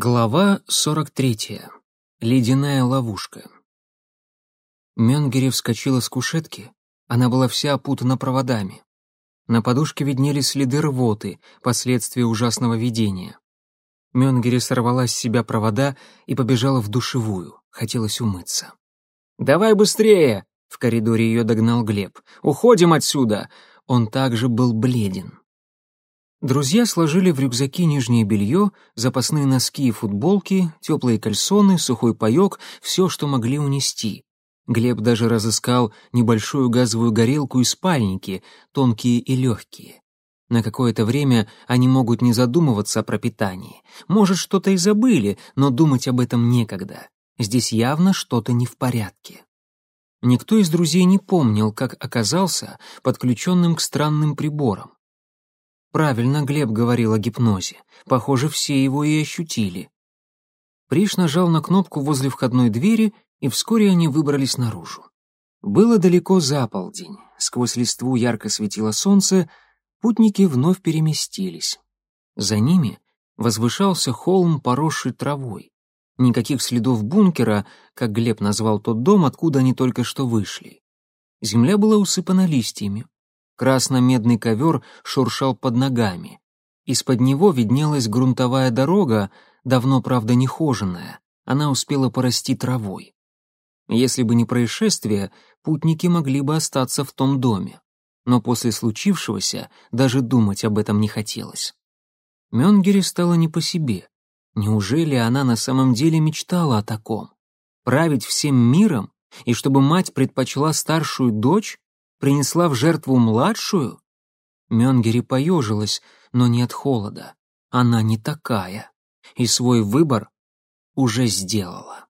Глава 43. Ледяная ловушка. Мёнгери вскочила с кушетки. Она была вся опутана проводами. На подушке виднелись следы рвоты, последствия ужасного видения. Мёнгери сорвала с себя провода и побежала в душевую. Хотелось умыться. «Давай быстрее!» — в коридоре ее догнал Глеб. «Уходим отсюда!» Он также был бледен. Друзья сложили в рюкзаки нижнее белье, запасные носки и футболки, теплые кальсоны, сухой паек, все, что могли унести. Глеб даже разыскал небольшую газовую горелку и спальники, тонкие и легкие. На какое-то время они могут не задумываться о пропитании. Может, что-то и забыли, но думать об этом некогда. Здесь явно что-то не в порядке. Никто из друзей не помнил, как оказался подключенным к странным приборам. Правильно Глеб говорил о гипнозе. Похоже, все его и ощутили. Приш нажал на кнопку возле входной двери, и вскоре они выбрались наружу. Было далеко за полдень. Сквозь листву ярко светило солнце, путники вновь переместились. За ними возвышался холм, поросший травой. Никаких следов бункера, как Глеб назвал тот дом, откуда они только что вышли. Земля была усыпана листьями. Красно-медный ковер шуршал под ногами. Из-под него виднелась грунтовая дорога, давно, правда, нехоженная. Она успела порасти травой. Если бы не происшествие, путники могли бы остаться в том доме. Но после случившегося даже думать об этом не хотелось. Мёнгере стало не по себе. Неужели она на самом деле мечтала о таком? Править всем миром? И чтобы мать предпочла старшую дочь? Принесла в жертву младшую? Мёнгери поежилась, но не от холода. Она не такая. И свой выбор уже сделала.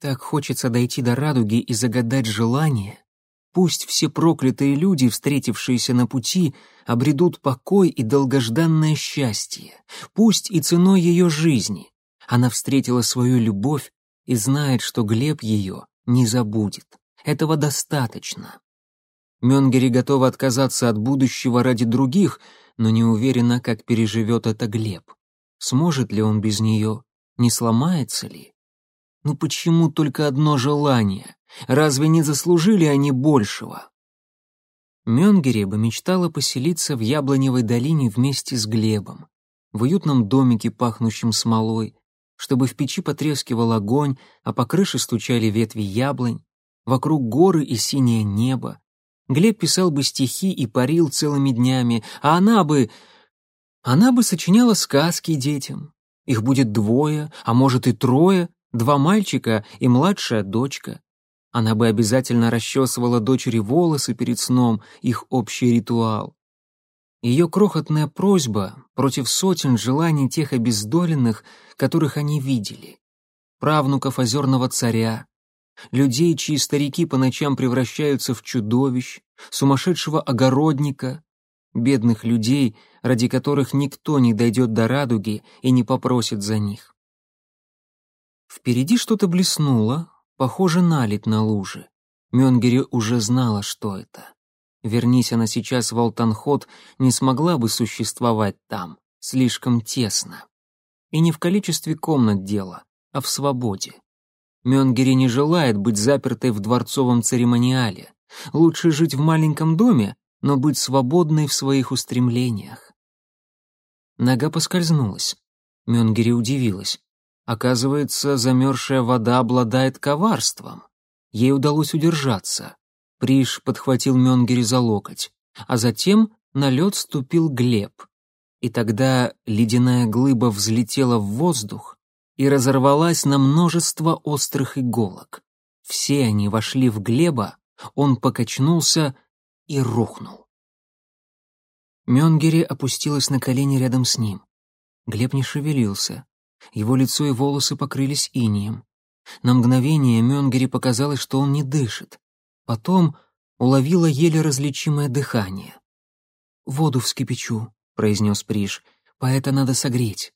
Так хочется дойти до радуги и загадать желание. Пусть все проклятые люди, встретившиеся на пути, обретут покой и долгожданное счастье. Пусть и ценой ее жизни. Она встретила свою любовь и знает, что Глеб ее не забудет. Этого достаточно. Мёнгери готова отказаться от будущего ради других, но не уверена, как переживет это Глеб. Сможет ли он без нее? Не сломается ли? Ну почему только одно желание? Разве не заслужили они большего? Мёнгери бы мечтала поселиться в Яблоневой долине вместе с Глебом, в уютном домике, пахнущем смолой, чтобы в печи потрескивал огонь, а по крыше стучали ветви яблонь, вокруг горы и синее небо. Глеб писал бы стихи и парил целыми днями, а она бы... Она бы сочиняла сказки детям. Их будет двое, а может и трое, два мальчика и младшая дочка. Она бы обязательно расчесывала дочери волосы перед сном, их общий ритуал. Ее крохотная просьба против сотен желаний тех обездоленных, которых они видели. Правнуков озерного царя, людей, чьи старики по ночам превращаются в чудовищ, сумасшедшего огородника, бедных людей, ради которых никто не дойдет до радуги и не попросит за них. Впереди что-то блеснуло, похоже налить на луже. Мёнгери уже знала, что это. Вернись она сейчас в Алтанхот, не смогла бы существовать там, слишком тесно. И не в количестве комнат дело, а в свободе. Мёнгери не желает быть запертой в дворцовом церемониале. Лучше жить в маленьком доме, но быть свободной в своих устремлениях. Нога поскользнулась. Мёнгери удивилась. Оказывается, замерзшая вода обладает коварством. Ей удалось удержаться. Приш подхватил Мёнгери за локоть, а затем на лед ступил Глеб. И тогда ледяная глыба взлетела в воздух, и разорвалась на множество острых иголок. Все они вошли в Глеба, он покачнулся и рухнул. Мёнгери опустилась на колени рядом с ним. Глеб не шевелился. Его лицо и волосы покрылись инием. На мгновение Мёнгери показалось, что он не дышит. Потом уловила еле различимое дыхание. «Воду вскипячу», — произнес Приш, — «поэта надо согреть».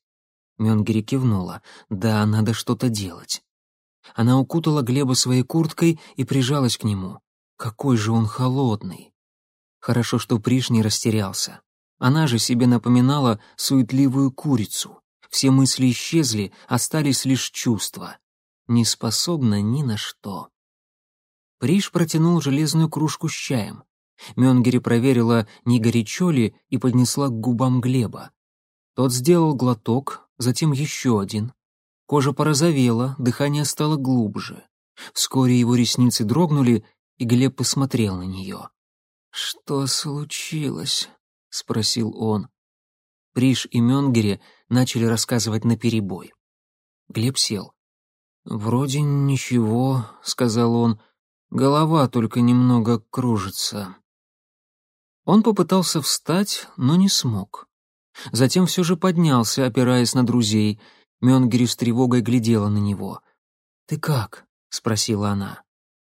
Мёнгери кивнула. «Да, надо что-то делать». Она укутала Глеба своей курткой и прижалась к нему. Какой же он холодный. Хорошо, что Приш не растерялся. Она же себе напоминала суетливую курицу. Все мысли исчезли, остались лишь чувства. Не способна ни на что. Приш протянул железную кружку с чаем. Мёнгери проверила, не горячо ли, и поднесла к губам Глеба. Тот сделал глоток, затем еще один. Кожа порозовела, дыхание стало глубже. Вскоре его ресницы дрогнули, и Глеб посмотрел на нее. «Что случилось?» — спросил он. Приш и Мёнгери начали рассказывать наперебой. Глеб сел. «Вроде ничего», — сказал он. «Голова только немного кружится». Он попытался встать, но не смог. Затем все же поднялся, опираясь на друзей. Мёнгери с тревогой глядела на него. «Ты как?» — спросила она.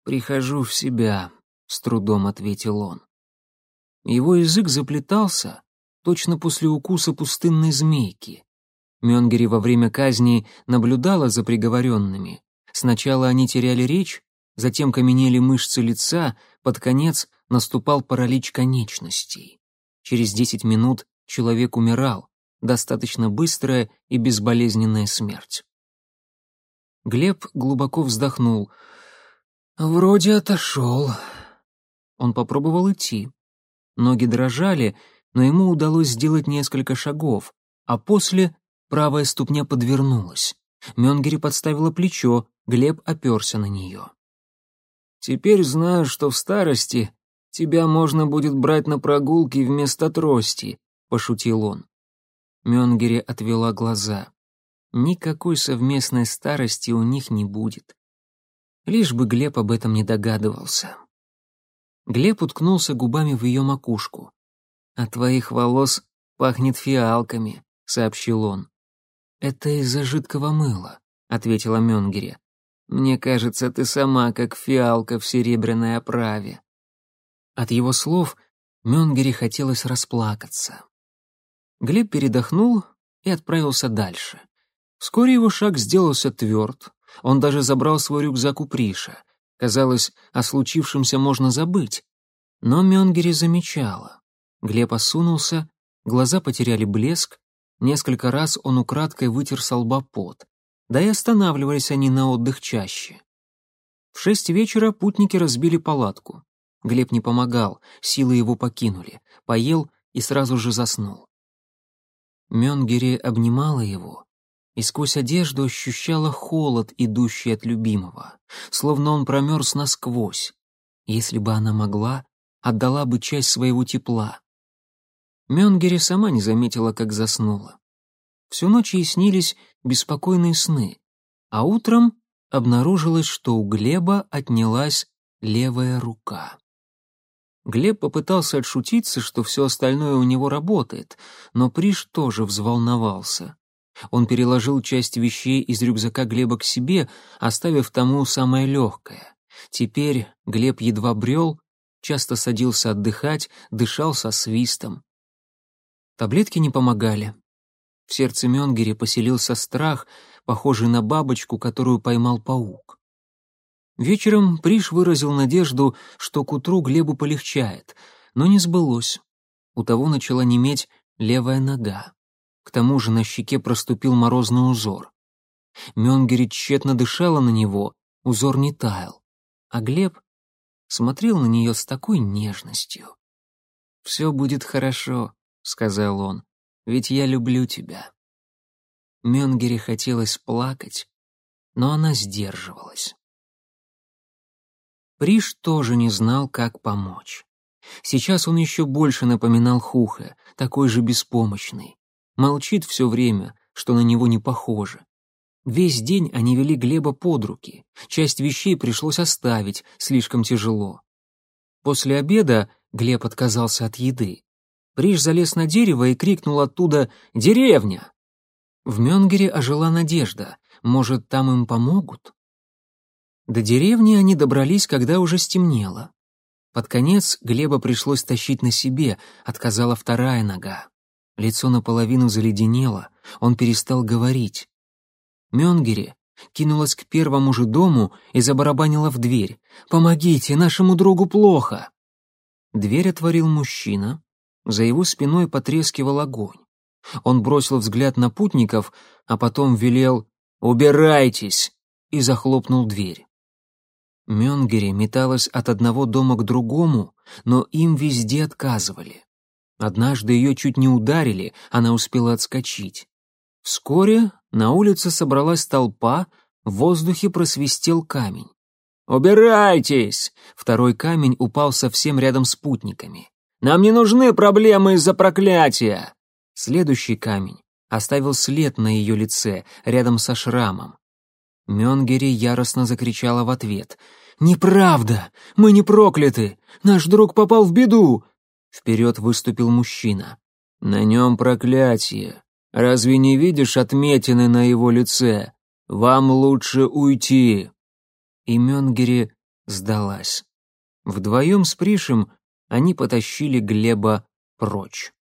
«Прихожу в себя», — с трудом ответил он. Его язык заплетался, точно после укуса пустынной змейки. Мёнгери во время казни наблюдала за приговоренными. Сначала они теряли речь, затем каменели мышцы лица, под конец наступал паралич конечностей. Через десять минут человек умирал, достаточно быстрая и безболезненная смерть. Глеб глубоко вздохнул. «Вроде отошел». Он попробовал идти. Ноги дрожали, но ему удалось сделать несколько шагов, а после правая ступня подвернулась. Мёнгери подставила плечо, Глеб оперся на нее. «Теперь знаю, что в старости тебя можно будет брать на прогулки вместо трости», — пошутил он. Мёнгери отвела глаза. Никакой совместной старости у них не будет. Лишь бы Глеб об этом не догадывался. Глеб уткнулся губами в ее макушку. «От твоих волос пахнет фиалками», — сообщил он. «Это из-за жидкого мыла», — ответила Мёнгери. «Мне кажется, ты сама как фиалка в серебряной оправе». От его слов Мёнгери хотелось расплакаться. Глеб передохнул и отправился дальше. Вскоре его шаг сделался тверд, он даже забрал свой рюкзак у Приша. Казалось, о случившемся можно забыть. Но Мёнгери замечала. Глеб осунулся, глаза потеряли блеск, несколько раз он украдкой вытер со лба пот. Да и останавливались они на отдых чаще. В шесть вечера путники разбили палатку. Глеб не помогал, силы его покинули, поел и сразу же заснул. Мёнгери обнимала его и сквозь одежду ощущала холод, идущий от любимого, словно он промерз насквозь. Если бы она могла, отдала бы часть своего тепла. Мёнгери сама не заметила, как заснула. Всю ночь ей снились беспокойные сны, а утром обнаружилось, что у Глеба отнялась левая рука. Глеб попытался отшутиться, что все остальное у него работает, но Приш тоже взволновался. Он переложил часть вещей из рюкзака Глеба к себе, оставив тому самое легкое. Теперь Глеб едва брел, часто садился отдыхать, дышал со свистом. Таблетки не помогали. В сердце Мёнгери поселился страх, похожий на бабочку, которую поймал паук. Вечером Приш выразил надежду, что к утру Глебу полегчает, но не сбылось. У того начала неметь левая нога. К тому же на щеке проступил морозный узор. Мёнгери тщетно дышала на него, узор не таял. А Глеб смотрел на нее с такой нежностью. «Все будет хорошо», — сказал он, — «ведь я люблю тебя». Мёнгери хотелось плакать, но она сдерживалась. Приш тоже не знал, как помочь. Сейчас он еще больше напоминал Хуха, такой же беспомощный. Молчит все время, что на него не похоже. Весь день они вели Глеба под руки. Часть вещей пришлось оставить, слишком тяжело. После обеда Глеб отказался от еды. Приш залез на дерево и крикнул оттуда «Деревня!». В Мёнгере ожила надежда. Может, там им помогут? До деревни они добрались, когда уже стемнело. Под конец Глеба пришлось тащить на себе, отказала вторая нога. Лицо наполовину заледенело, он перестал говорить. Мёнгери кинулась к первому же дому и забарабанила в дверь. «Помогите, нашему другу плохо!» Дверь отворил мужчина, за его спиной потрескивал огонь. Он бросил взгляд на путников, а потом велел «Убирайтесь!» и захлопнул дверь. Мёнгери металась от одного дома к другому, но им везде отказывали. Однажды ее чуть не ударили, она успела отскочить. Вскоре на улице собралась толпа, в воздухе просвистел камень. «Убирайтесь!» Второй камень упал совсем рядом с путниками. «Нам не нужны проблемы из-за проклятия!» Следующий камень оставил след на ее лице, рядом со шрамом. Мёнгери яростно закричала в ответ. «Неправда! Мы не прокляты! Наш друг попал в беду!» Вперед выступил мужчина. «На нем проклятие. Разве не видишь отметины на его лице? Вам лучше уйти!» И Мёнгери сдалась. Вдвоем с Пришем они потащили Глеба прочь.